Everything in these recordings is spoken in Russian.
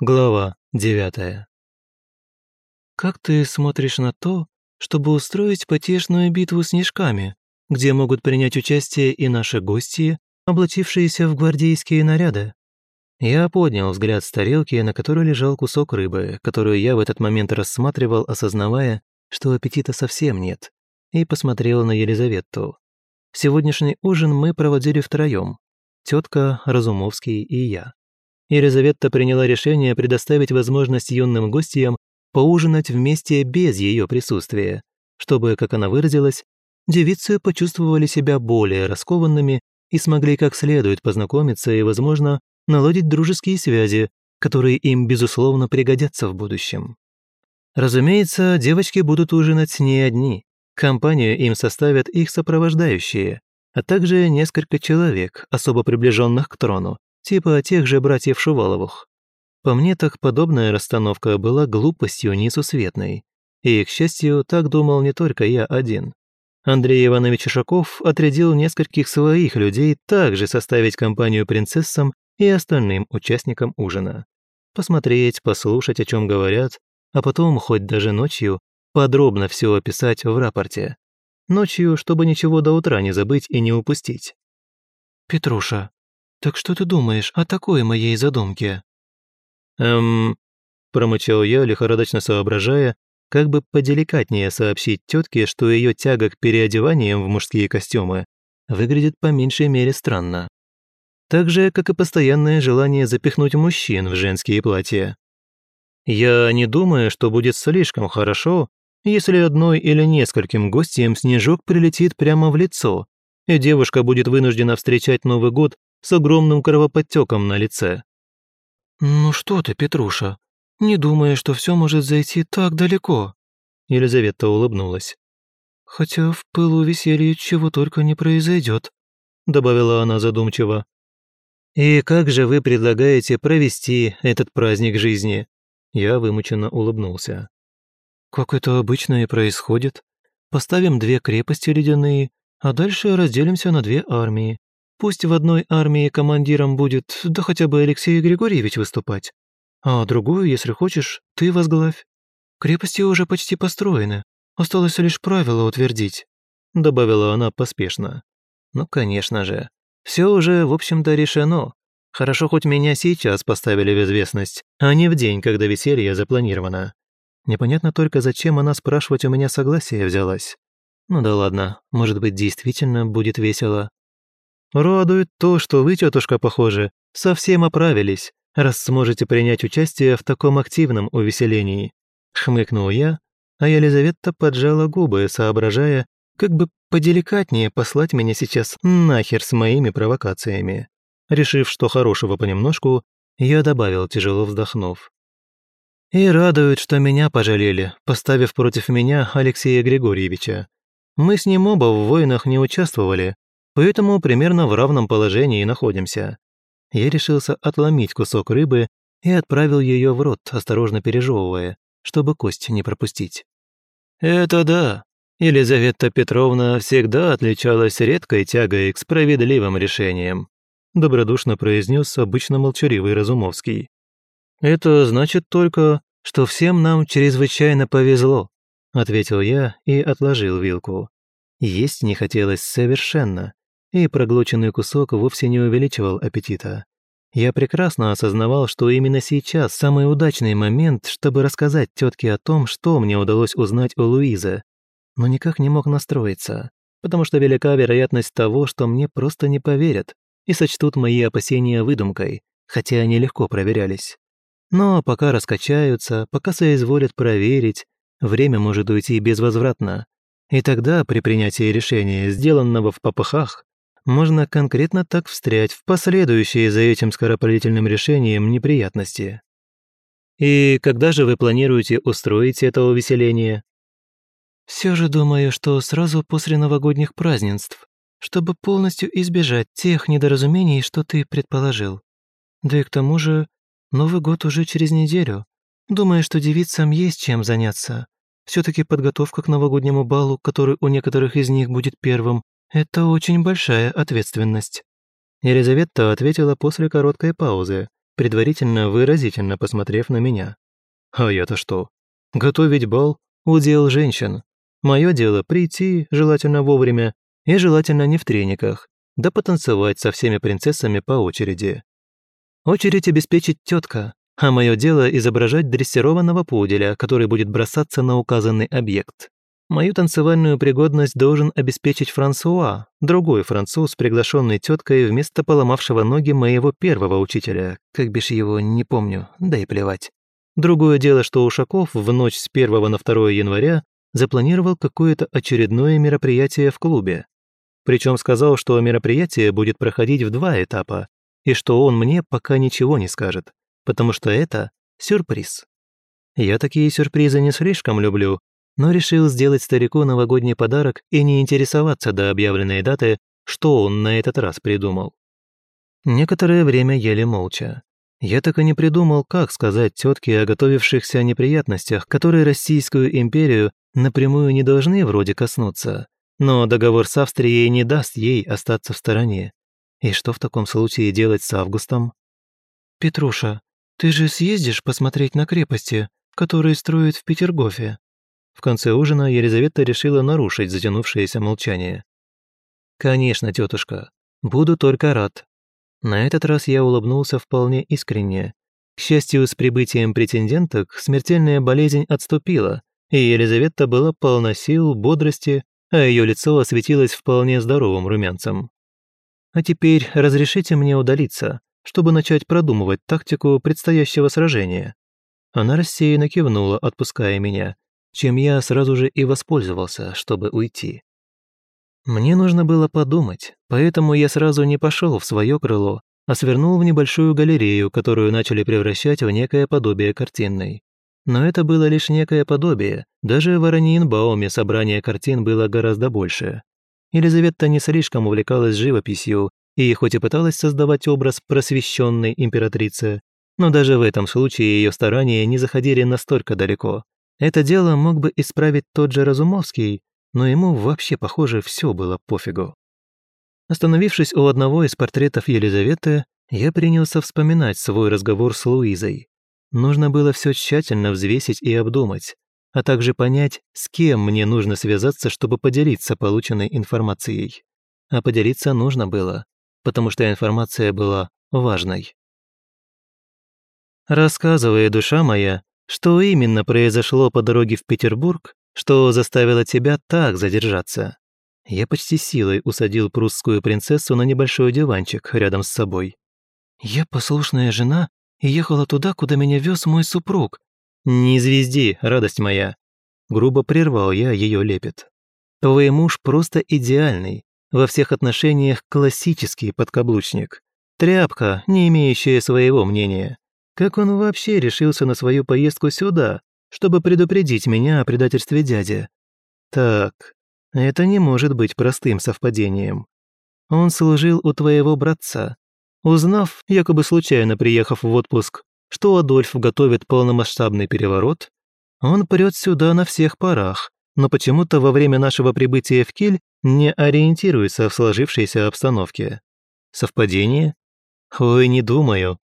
Глава девятая. «Как ты смотришь на то, чтобы устроить потешную битву снежками, где могут принять участие и наши гости, облачившиеся в гвардейские наряды?» Я поднял взгляд с тарелки, на которой лежал кусок рыбы, которую я в этот момент рассматривал, осознавая, что аппетита совсем нет, и посмотрел на Елизавету. Сегодняшний ужин мы проводили втроем. Тетка, Разумовский и я. Елизавета приняла решение предоставить возможность юным гостям поужинать вместе без ее присутствия, чтобы, как она выразилась, девицы почувствовали себя более раскованными и смогли как следует познакомиться и, возможно, наладить дружеские связи, которые им, безусловно, пригодятся в будущем. Разумеется, девочки будут ужинать не одни. Компанию им составят их сопровождающие, а также несколько человек, особо приближенных к трону, типа тех же братьев Шуваловых. По мне так подобная расстановка была глупостью несусветной. И, к счастью, так думал не только я один. Андрей Иванович Ишаков отрядил нескольких своих людей также составить компанию принцессам и остальным участникам ужина. Посмотреть, послушать, о чем говорят, а потом, хоть даже ночью, подробно все описать в рапорте. Ночью, чтобы ничего до утра не забыть и не упустить. «Петруша, так что ты думаешь о такой моей задумке?» «Эм...» – промычал я, лихорадочно соображая, как бы поделикатнее сообщить тетке, что ее тяга к переодеваниям в мужские костюмы выглядит по меньшей мере странно. Так же, как и постоянное желание запихнуть мужчин в женские платья. Я не думаю, что будет слишком хорошо, если одной или нескольким гостям снежок прилетит прямо в лицо, и девушка будет вынуждена встречать Новый год с огромным кровоподтеком на лице. «Ну что ты, Петруша, не думая, что все может зайти так далеко», Елизавета улыбнулась. «Хотя в пылу веселья чего только не произойдет», добавила она задумчиво. «И как же вы предлагаете провести этот праздник жизни?» Я вымученно улыбнулся. «Как это обычно и происходит. Поставим две крепости ледяные, а дальше разделимся на две армии. Пусть в одной армии командиром будет, да хотя бы Алексей Григорьевич выступать, а другую, если хочешь, ты возглавь. Крепости уже почти построены, осталось лишь правила утвердить», добавила она поспешно. «Ну, конечно же. Все уже, в общем-то, решено. Хорошо, хоть меня сейчас поставили в известность, а не в день, когда веселье запланировано. Непонятно только, зачем она спрашивать у меня согласие взялась. Ну да ладно, может быть, действительно будет весело. Радует то, что вы, тетушка, похоже, совсем оправились, раз сможете принять участие в таком активном увеселении. Хмыкнул я, а Елизавета поджала губы, соображая, как бы поделикатнее послать меня сейчас нахер с моими провокациями. Решив, что хорошего понемножку, я добавил, тяжело вздохнув. И радует, что меня пожалели, поставив против меня Алексея Григорьевича. Мы с ним оба в войнах не участвовали, поэтому примерно в равном положении находимся. Я решился отломить кусок рыбы и отправил ее в рот, осторожно пережевывая, чтобы кость не пропустить. «Это да. Елизавета Петровна всегда отличалась редкой тягой к справедливым решениям добродушно произнес обычно молчаливый Разумовский. «Это значит только, что всем нам чрезвычайно повезло», ответил я и отложил вилку. Есть не хотелось совершенно, и проглоченный кусок вовсе не увеличивал аппетита. Я прекрасно осознавал, что именно сейчас самый удачный момент, чтобы рассказать тетке о том, что мне удалось узнать у Луизы, но никак не мог настроиться, потому что велика вероятность того, что мне просто не поверят, и сочтут мои опасения выдумкой, хотя они легко проверялись. Но пока раскачаются, пока соизволят проверить, время может уйти безвозвратно. И тогда, при принятии решения, сделанного в попыхах, можно конкретно так встрять в последующие за этим скоропалительным решением неприятности. И когда же вы планируете устроить это увеселение? Все же думаю, что сразу после новогодних празднеств, чтобы полностью избежать тех недоразумений, что ты предположил. Да и к тому же, Новый год уже через неделю. Думаю, что девицам есть чем заняться. все таки подготовка к новогоднему балу, который у некоторых из них будет первым, это очень большая ответственность». Елизавета ответила после короткой паузы, предварительно выразительно посмотрев на меня. А я-то что? Готовить бал – удел женщин. Мое дело – прийти, желательно вовремя, и желательно не в трениках, да потанцевать со всеми принцессами по очереди. Очередь обеспечить тетка, а мое дело изображать дрессированного пуделя, который будет бросаться на указанный объект. Мою танцевальную пригодность должен обеспечить Франсуа, другой француз, приглашенный теткой вместо поломавшего ноги моего первого учителя, как бишь его, не помню, да и плевать. Другое дело, что Ушаков в ночь с 1 на 2 января запланировал какое-то очередное мероприятие в клубе. Причем сказал, что мероприятие будет проходить в два этапа, и что он мне пока ничего не скажет, потому что это сюрприз. Я такие сюрпризы не слишком люблю, но решил сделать старику новогодний подарок и не интересоваться до объявленной даты, что он на этот раз придумал. Некоторое время ели молча. Я так и не придумал, как сказать тетке о готовившихся неприятностях, которые Российскую империю напрямую не должны вроде коснуться, но договор с Австрией не даст ей остаться в стороне. И что в таком случае делать с Августом? «Петруша, ты же съездишь посмотреть на крепости, которые строят в Петергофе?» В конце ужина Елизавета решила нарушить затянувшееся молчание. «Конечно, тетушка, буду только рад». На этот раз я улыбнулся вполне искренне. К счастью, с прибытием претенденток смертельная болезнь отступила, и Елизавета была полна сил, бодрости, а ее лицо осветилось вполне здоровым румянцем. «А теперь разрешите мне удалиться, чтобы начать продумывать тактику предстоящего сражения». Она рассеянно кивнула, отпуская меня, чем я сразу же и воспользовался, чтобы уйти. Мне нужно было подумать, поэтому я сразу не пошел в свое крыло, а свернул в небольшую галерею, которую начали превращать в некое подобие картинной. Но это было лишь некое подобие, даже в Араньинбауме собрание картин было гораздо больше. Елизавета не слишком увлекалась живописью и хоть и пыталась создавать образ просвещенной императрицы, но даже в этом случае ее старания не заходили настолько далеко. Это дело мог бы исправить тот же Разумовский, но ему вообще, похоже, все было пофигу. Остановившись у одного из портретов Елизаветы, я принялся вспоминать свой разговор с Луизой. Нужно было все тщательно взвесить и обдумать, а также понять, с кем мне нужно связаться, чтобы поделиться полученной информацией. А поделиться нужно было, потому что информация была важной. «Рассказывай, душа моя, что именно произошло по дороге в Петербург, что заставило тебя так задержаться? Я почти силой усадил прусскую принцессу на небольшой диванчик рядом с собой. Я послушная жена и ехала туда, куда меня вез мой супруг. Не звезди, радость моя. Грубо прервал я ее лепет. Твой муж просто идеальный, во всех отношениях классический подкаблучник. Тряпка, не имеющая своего мнения. Как он вообще решился на свою поездку сюда, чтобы предупредить меня о предательстве дяди? Так, это не может быть простым совпадением. Он служил у твоего братца. Узнав, якобы случайно приехав в отпуск, что Адольф готовит полномасштабный переворот, он прет сюда на всех парах, но почему-то во время нашего прибытия в Киль не ориентируется в сложившейся обстановке. Совпадение? Ой, не думаю.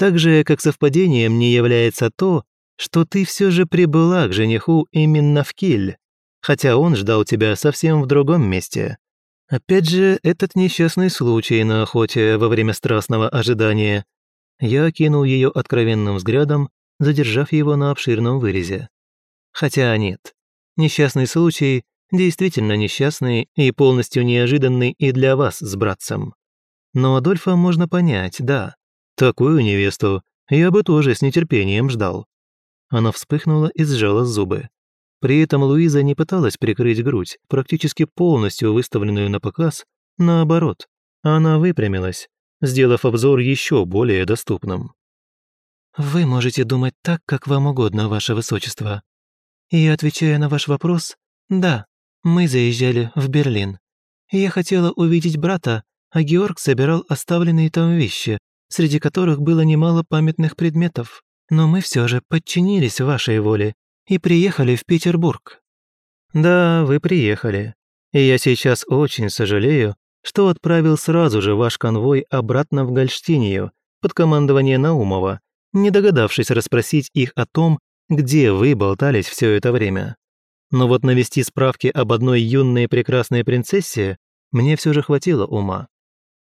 Так же, как совпадением не является то, что ты все же прибыла к жениху именно в Киль, хотя он ждал тебя совсем в другом месте. Опять же, этот несчастный случай на охоте во время страстного ожидания. Я окинул ее откровенным взглядом, задержав его на обширном вырезе. Хотя нет, несчастный случай действительно несчастный и полностью неожиданный и для вас с братцем. Но Адольфа можно понять, да. Такую невесту я бы тоже с нетерпением ждал. Она вспыхнула и сжала зубы. При этом Луиза не пыталась прикрыть грудь, практически полностью выставленную на показ, наоборот. Она выпрямилась, сделав обзор еще более доступным. «Вы можете думать так, как вам угодно, ваше высочество. И отвечая на ваш вопрос, да, мы заезжали в Берлин. Я хотела увидеть брата, а Георг собирал оставленные там вещи, среди которых было немало памятных предметов. Но мы все же подчинились вашей воле и приехали в Петербург». «Да, вы приехали. И я сейчас очень сожалею, что отправил сразу же ваш конвой обратно в Гольштинию, под командование Наумова, не догадавшись расспросить их о том, где вы болтались все это время. Но вот навести справки об одной юной прекрасной принцессе мне все же хватило ума.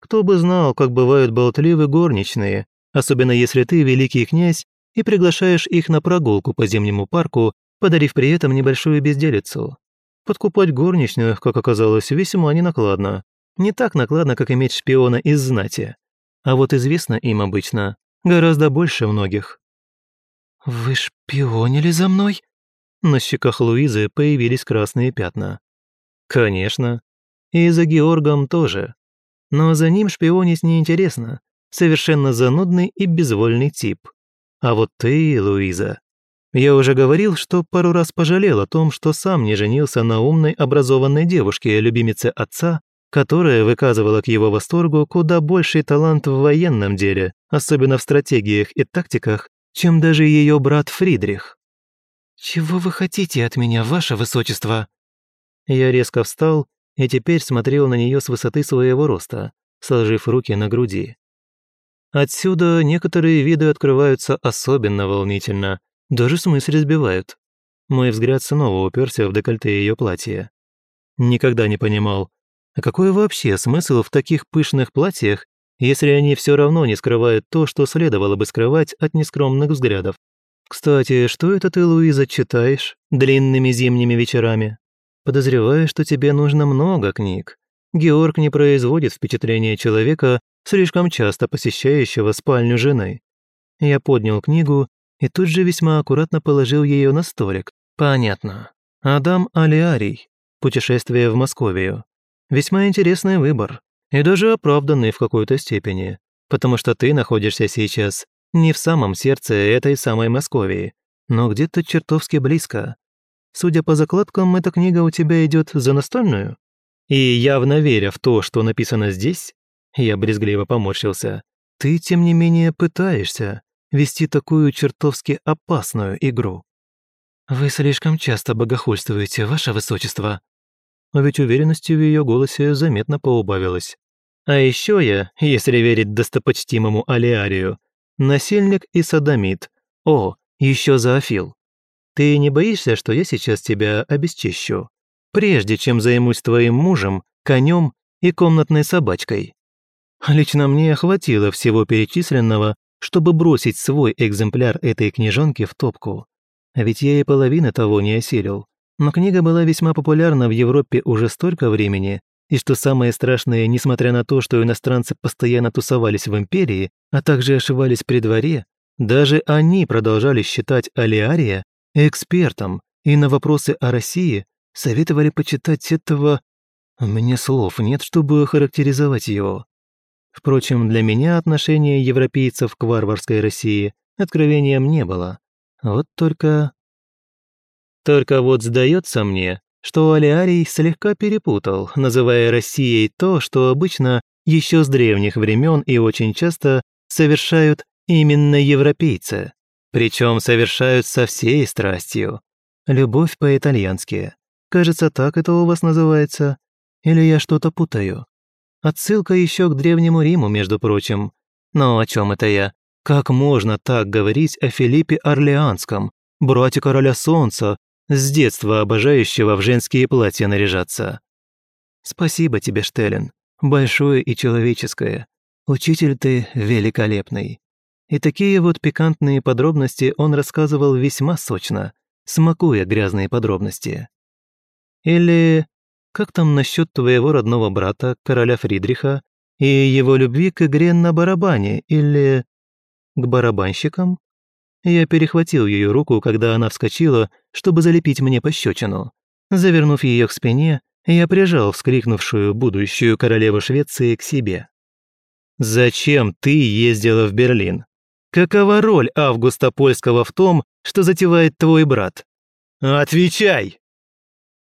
Кто бы знал, как бывают болтливы горничные, особенно если ты великий князь и приглашаешь их на прогулку по зимнему парку, подарив при этом небольшую безделицу. Подкупать горничных, как оказалось, весьма ненакладно. Не так накладно, как иметь шпиона из знати. А вот известно им обычно гораздо больше многих. «Вы шпионили за мной?» На щеках Луизы появились красные пятна. «Конечно. И за Георгом тоже. Но за ним шпионить неинтересно. Совершенно занудный и безвольный тип. А вот ты, Луиза. Я уже говорил, что пару раз пожалел о том, что сам не женился на умной, образованной девушке, любимице отца, которая выказывала к его восторгу куда больший талант в военном деле, особенно в стратегиях и тактиках, чем даже ее брат Фридрих. «Чего вы хотите от меня, ваше высочество?» Я резко встал и теперь смотрел на нее с высоты своего роста, сложив руки на груди. Отсюда некоторые виды открываются особенно волнительно, даже с мысли сбивают. Мой взгляд снова уперся в декольте ее платья. Никогда не понимал, а какой вообще смысл в таких пышных платьях, если они все равно не скрывают то, что следовало бы скрывать от нескромных взглядов? Кстати, что это ты, Луиза, читаешь длинными зимними вечерами? Подозреваю, что тебе нужно много книг. Георг не производит впечатления человека, слишком часто посещающего спальню жены. Я поднял книгу и тут же весьма аккуратно положил ее на столик. Понятно. Адам Алиарий. Путешествие в Московию. Весьма интересный выбор. И даже оправданный в какой-то степени. Потому что ты находишься сейчас не в самом сердце этой самой Московии, но где-то чертовски близко. Судя по закладкам, эта книга у тебя идет за настольную? И явно веря в то, что написано здесь, я брезгливо поморщился, ты, тем не менее, пытаешься вести такую чертовски опасную игру. Вы слишком часто богохульствуете, ваше высочество. А ведь уверенности в ее голосе заметно поубавилось. А еще я, если верить достопочтимому Алиарию, насильник и садомит. О, еще зоофил. Ты не боишься, что я сейчас тебя обесчищу? Прежде чем займусь твоим мужем, конем и комнатной собачкой. Лично мне хватило всего перечисленного, чтобы бросить свой экземпляр этой книжонки в топку. Ведь я и половины того не осилил. Но книга была весьма популярна в Европе уже столько времени, и что самое страшное, несмотря на то, что иностранцы постоянно тусовались в империи, а также ошивались при дворе, даже они продолжали считать Алиария экспертом и на вопросы о России советовали почитать этого... Мне слов нет, чтобы характеризовать его. Впрочем, для меня отношение европейцев к варварской России откровением не было. Вот только... Только вот сдается мне, что Алиарий слегка перепутал, называя Россией то, что обычно еще с древних времен и очень часто совершают именно европейцы. Причем совершают со всей страстью. Любовь по-итальянски. Кажется, так это у вас называется. Или я что-то путаю? Отсылка еще к Древнему Риму, между прочим. Но о чем это я? Как можно так говорить о Филиппе Орлеанском, брате короля солнца, с детства обожающего в женские платья наряжаться? Спасибо тебе, Штеллен. Большое и человеческое. Учитель ты великолепный. И такие вот пикантные подробности он рассказывал весьма сочно, смакуя грязные подробности. Или как там насчет твоего родного брата, короля Фридриха, и его любви к игре на барабане, или к барабанщикам? Я перехватил ее руку, когда она вскочила, чтобы залепить мне пощечину. Завернув ее к спине, я прижал вскрикнувшую будущую королеву Швеции к себе. «Зачем ты ездила в Берлин? Какова роль Августа Польского в том, что затевает твой брат? Отвечай!»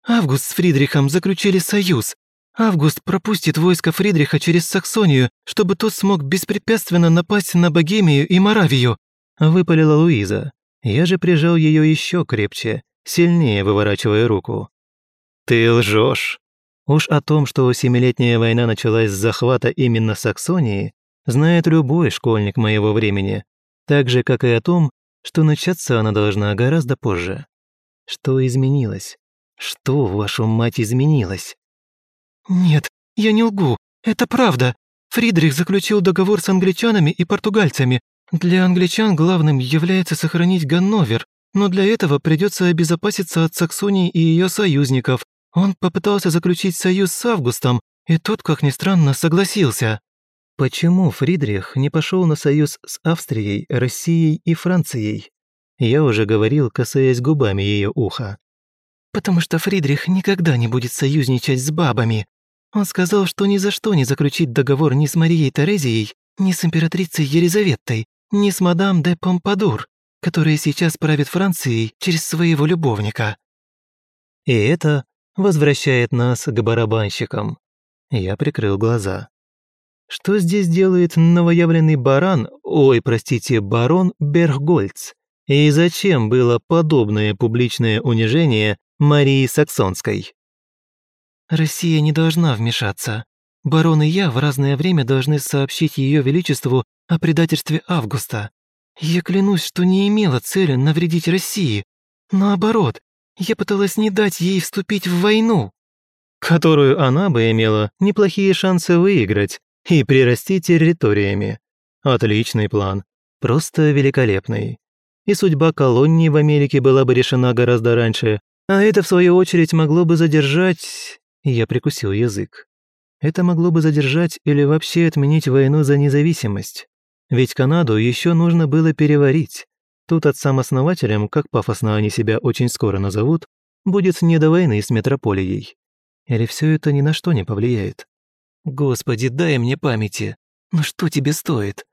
«Август с Фридрихом заключили союз. Август пропустит войско Фридриха через Саксонию, чтобы тот смог беспрепятственно напасть на Богемию и Моравию», выпалила Луиза. Я же прижал ее еще крепче, сильнее выворачивая руку. «Ты лжешь. Уж о том, что семилетняя война началась с захвата именно Саксонии, знает любой школьник моего времени, так же, как и о том, что начаться она должна гораздо позже. Что изменилось? Что, вашу мать, изменилось? «Нет, я не лгу. Это правда. Фридрих заключил договор с англичанами и португальцами. Для англичан главным является сохранить Ганновер, но для этого придется обезопаситься от Саксонии и ее союзников. Он попытался заключить союз с Августом, и тот, как ни странно, согласился. Почему Фридрих не пошел на союз с Австрией, Россией и Францией? Я уже говорил, касаясь губами ее уха. «Потому что Фридрих никогда не будет союзничать с бабами. Он сказал, что ни за что не заключит договор ни с Марией Терезией, ни с императрицей Елизаветой, ни с мадам де Помпадур, которая сейчас правит Францией через своего любовника». И это возвращает нас к барабанщикам. Я прикрыл глаза. Что здесь делает новоявленный баран, ой, простите, барон Бергольц? И зачем было подобное публичное унижение Марии Саксонской? Россия не должна вмешаться. Барон и я в разное время должны сообщить Ее Величеству о предательстве Августа. Я клянусь, что не имела цели навредить России. Наоборот, я пыталась не дать ей вступить в войну. Которую она бы имела неплохие шансы выиграть и прирасти территориями. Отличный план. Просто великолепный. И судьба колоний в Америке была бы решена гораздо раньше, а это, в свою очередь, могло бы задержать... Я прикусил язык. Это могло бы задержать или вообще отменить войну за независимость. Ведь Канаду еще нужно было переварить. Тут от самоснователям, как пафосно они себя очень скоро назовут, будет не до войны с метрополией. Или все это ни на что не повлияет? Господи, дай мне памяти. Ну что тебе стоит?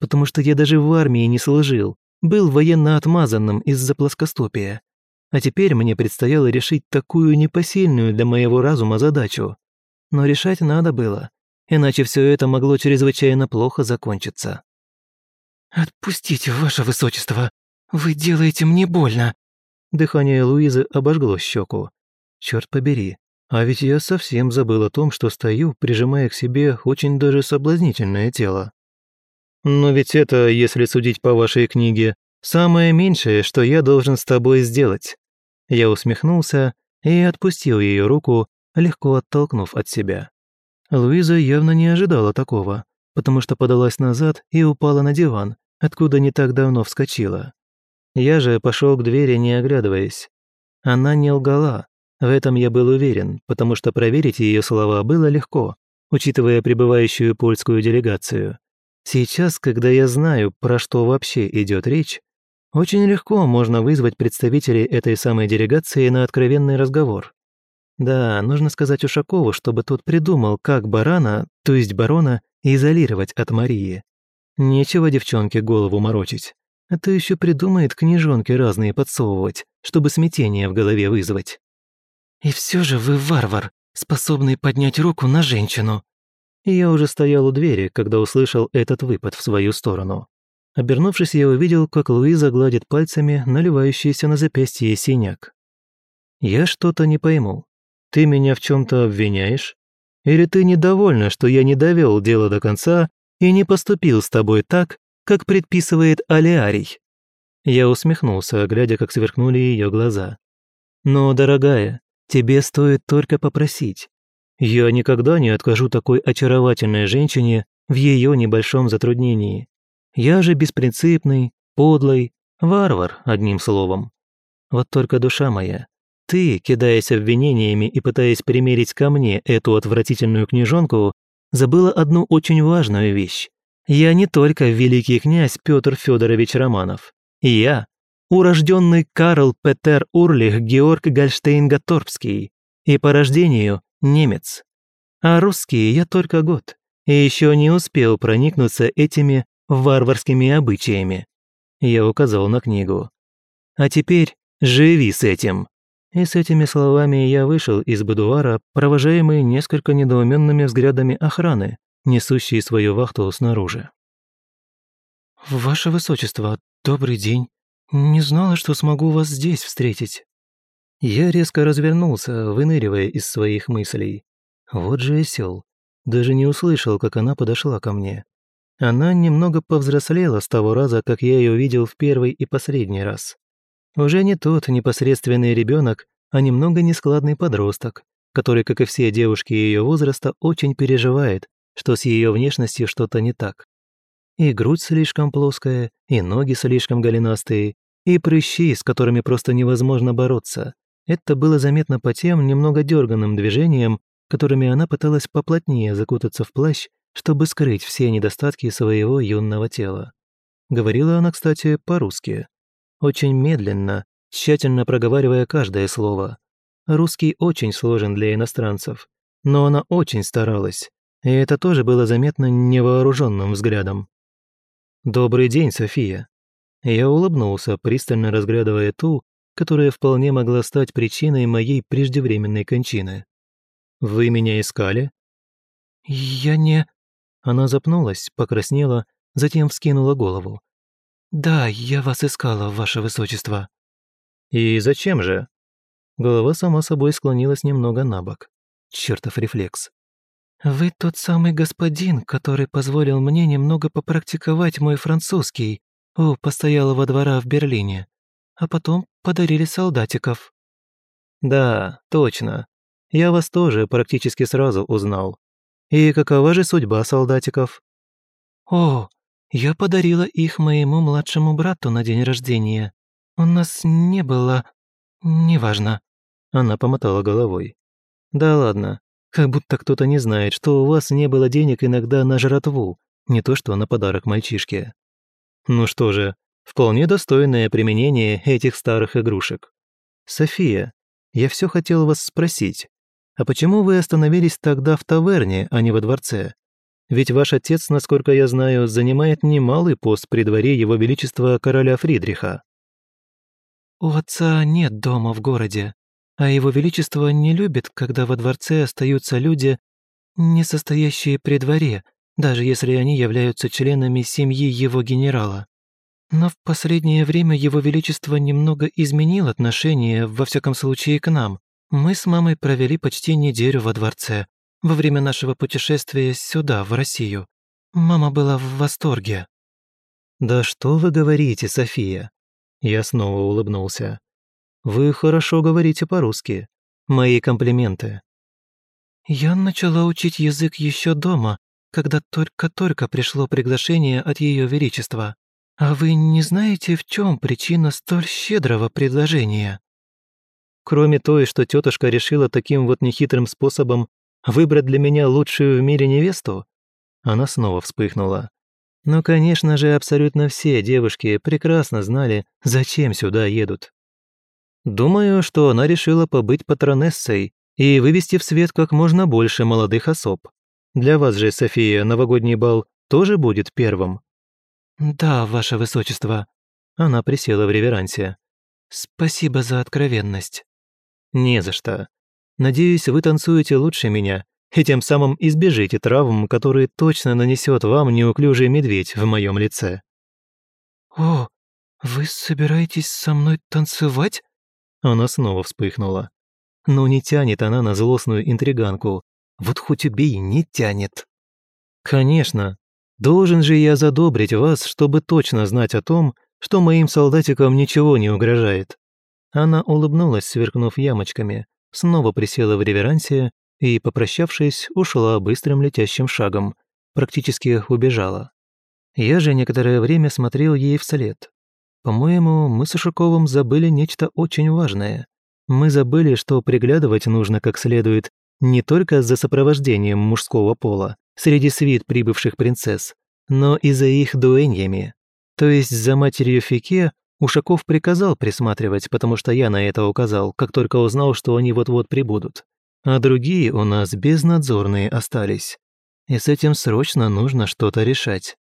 Потому что я даже в армии не служил, был военно отмазанным из-за плоскостопия. А теперь мне предстояло решить такую непосильную для моего разума задачу. Но решать надо было, иначе все это могло чрезвычайно плохо закончиться. «Отпустите, ваше высочество! Вы делаете мне больно!» Дыхание Луизы обожгло щеку. Черт побери, а ведь я совсем забыл о том, что стою, прижимая к себе очень даже соблазнительное тело. Но ведь это, если судить по вашей книге, самое меньшее, что я должен с тобой сделать. Я усмехнулся и отпустил ее руку, легко оттолкнув от себя. Луиза явно не ожидала такого, потому что подалась назад и упала на диван, откуда не так давно вскочила. Я же пошел к двери, не оглядываясь. Она не лгала, в этом я был уверен, потому что проверить ее слова было легко, учитывая прибывающую польскую делегацию. Сейчас, когда я знаю, про что вообще идет речь, очень легко можно вызвать представителей этой самой делегации на откровенный разговор. Да, нужно сказать Ушакову, чтобы тот придумал, как барана, то есть барона, изолировать от Марии. Нечего девчонке голову морочить. А то еще придумает книжонки разные подсовывать, чтобы смятение в голове вызвать. «И все же вы варвар, способный поднять руку на женщину». я уже стоял у двери, когда услышал этот выпад в свою сторону. Обернувшись, я увидел, как Луиза гладит пальцами наливающийся на запястье синяк. «Я что-то не пойму. Ты меня в чем то обвиняешь? Или ты недовольна, что я не довел дело до конца и не поступил с тобой так, как предписывает Алиарий?» Я усмехнулся, глядя, как сверкнули ее глаза. «Но, дорогая, тебе стоит только попросить. Я никогда не откажу такой очаровательной женщине в ее небольшом затруднении. Я же беспринципный, подлый, варвар, одним словом. Вот только душа моя, ты, кидаясь обвинениями и пытаясь примерить ко мне эту отвратительную книжонку, забыла одну очень важную вещь. Я не только великий князь Петр Федорович Романов. Я урожденный Карл Петер Урлих Георг Гольштейн-Гаторпский и по рождению немец. А русский я только год и еще не успел проникнуться этими варварскими обычаями. Я указал на книгу. А теперь живи с этим. И с этими словами я вышел из будуара, провожаемый несколько недоуменными взглядами охраны, несущей свою вахту снаружи. «Ваше Высочество, добрый день. Не знала, что смогу вас здесь встретить». Я резко развернулся, выныривая из своих мыслей. Вот же осел. Даже не услышал, как она подошла ко мне. Она немного повзрослела с того раза, как я ее видел в первый и последний раз. Уже не тот непосредственный ребенок, а немного нескладный подросток, который, как и все девушки ее возраста, очень переживает, что с ее внешностью что-то не так. И грудь слишком плоская, и ноги слишком голенастые, и прыщи, с которыми просто невозможно бороться. Это было заметно по тем немного дерганным движениям, которыми она пыталась поплотнее закутаться в плащ, чтобы скрыть все недостатки своего юного тела. Говорила она, кстати, по-русски. Очень медленно, тщательно проговаривая каждое слово. Русский очень сложен для иностранцев, но она очень старалась, и это тоже было заметно невооруженным взглядом. «Добрый день, София». Я улыбнулся, пристально разглядывая ту, которая вполне могла стать причиной моей преждевременной кончины. «Вы меня искали?» «Я не...» Она запнулась, покраснела, затем вскинула голову. «Да, я вас искала, ваше высочество». «И зачем же?» Голова сама собой склонилась немного на бок. Чертов рефлекс. «Вы тот самый господин, который позволил мне немного попрактиковать мой французский у постоялого двора в Берлине, а потом подарили солдатиков». «Да, точно. Я вас тоже практически сразу узнал. И какова же судьба солдатиков? О, я подарила их моему младшему брату на день рождения. У нас не было... Неважно. Она помотала головой. Да ладно, как будто кто-то не знает, что у вас не было денег иногда на жратву, не то что на подарок мальчишке. Ну что же, вполне достойное применение этих старых игрушек. София, я все хотел вас спросить. «А почему вы остановились тогда в таверне, а не во дворце? Ведь ваш отец, насколько я знаю, занимает немалый пост при дворе его величества короля Фридриха». «У отца нет дома в городе, а его величество не любит, когда во дворце остаются люди, не состоящие при дворе, даже если они являются членами семьи его генерала. Но в последнее время его величество немного изменил отношение, во всяком случае, к нам. Мы с мамой провели почти неделю во дворце, во время нашего путешествия сюда, в Россию. Мама была в восторге». «Да что вы говорите, София?» Я снова улыбнулся. «Вы хорошо говорите по-русски. Мои комплименты». «Я начала учить язык еще дома, когда только-только пришло приглашение от Ее Величества. А вы не знаете, в чем причина столь щедрого предложения?» Кроме той, что тетушка решила таким вот нехитрым способом выбрать для меня лучшую в мире невесту? Она снова вспыхнула. Но, конечно же, абсолютно все девушки прекрасно знали, зачем сюда едут. Думаю, что она решила побыть патронессой и вывести в свет как можно больше молодых особ. Для вас же, София, новогодний бал тоже будет первым. «Да, ваше высочество». Она присела в реверансе. «Спасибо за откровенность». «Не за что. Надеюсь, вы танцуете лучше меня и тем самым избежите травм, которые точно нанесет вам неуклюжий медведь в моем лице». «О, вы собираетесь со мной танцевать?» Она снова вспыхнула. Но не тянет она на злостную интриганку. Вот хоть убей, не тянет. «Конечно. Должен же я задобрить вас, чтобы точно знать о том, что моим солдатикам ничего не угрожает. Она улыбнулась, сверкнув ямочками, снова присела в реверансе и, попрощавшись, ушла быстрым летящим шагом, практически убежала. Я же некоторое время смотрел ей вслед. По-моему, мы с Ушаковым забыли нечто очень важное. Мы забыли, что приглядывать нужно как следует не только за сопровождением мужского пола среди свит прибывших принцесс, но и за их дуэньями. То есть за матерью Фике Ушаков приказал присматривать, потому что я на это указал, как только узнал, что они вот-вот прибудут. А другие у нас безнадзорные остались. И с этим срочно нужно что-то решать.